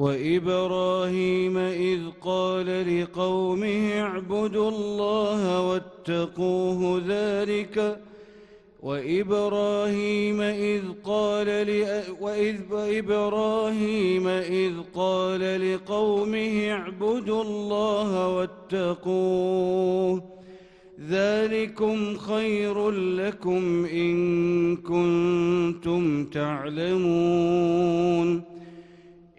وإبراهيم إذ قال لقومه اعبدوا الله واتقوه ذلك وإبراهيم إذ قال وإذ وإبراهيم إذ قال لقومه اعبدوا الله واتقوه ذلكم خير لكم إن كنتم تعلمون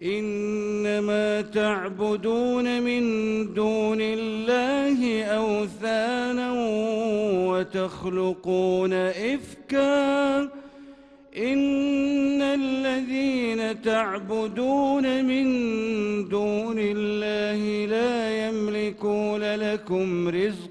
إنما تعبدون من دون الله أوثانا وتخلقون إفكا. إن الذين تعبدون من دون الله لا يملكون لكم رزقا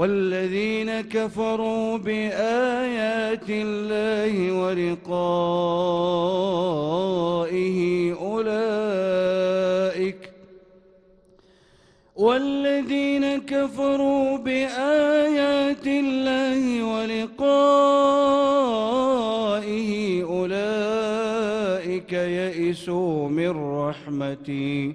والذين كفروا بآيات الله ولقائه أولئك والذين كفروا بآيات الله ولقائه أولئك يئسوا من رحمتي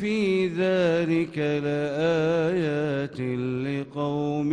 في ذلك لآيات لقوم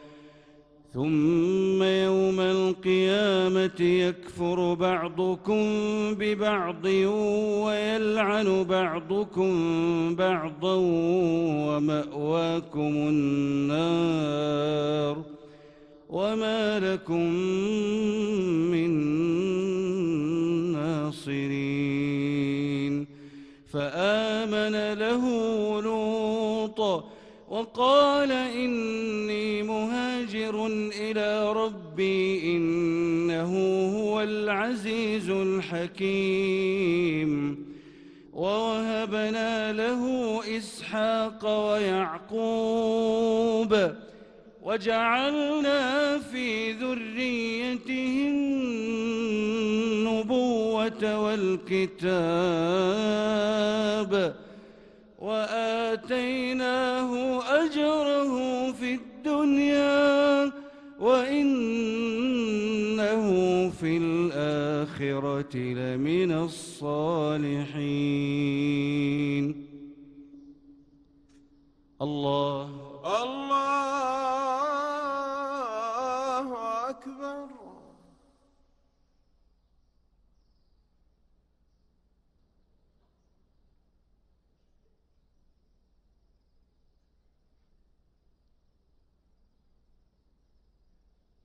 ثم يوم القيامة يكفر بعضكم ببعض ويلعن بعضكم بعضا ومأواكم النار وما لكم العزيز الحكيم. ووهبنا له إسحاق ويعقوب. وجعلنا في ذريته النبوة والكتاب. وآتيناه أجره في الدنيا الآخرة لمن الصالحين. الله. الله أكبر.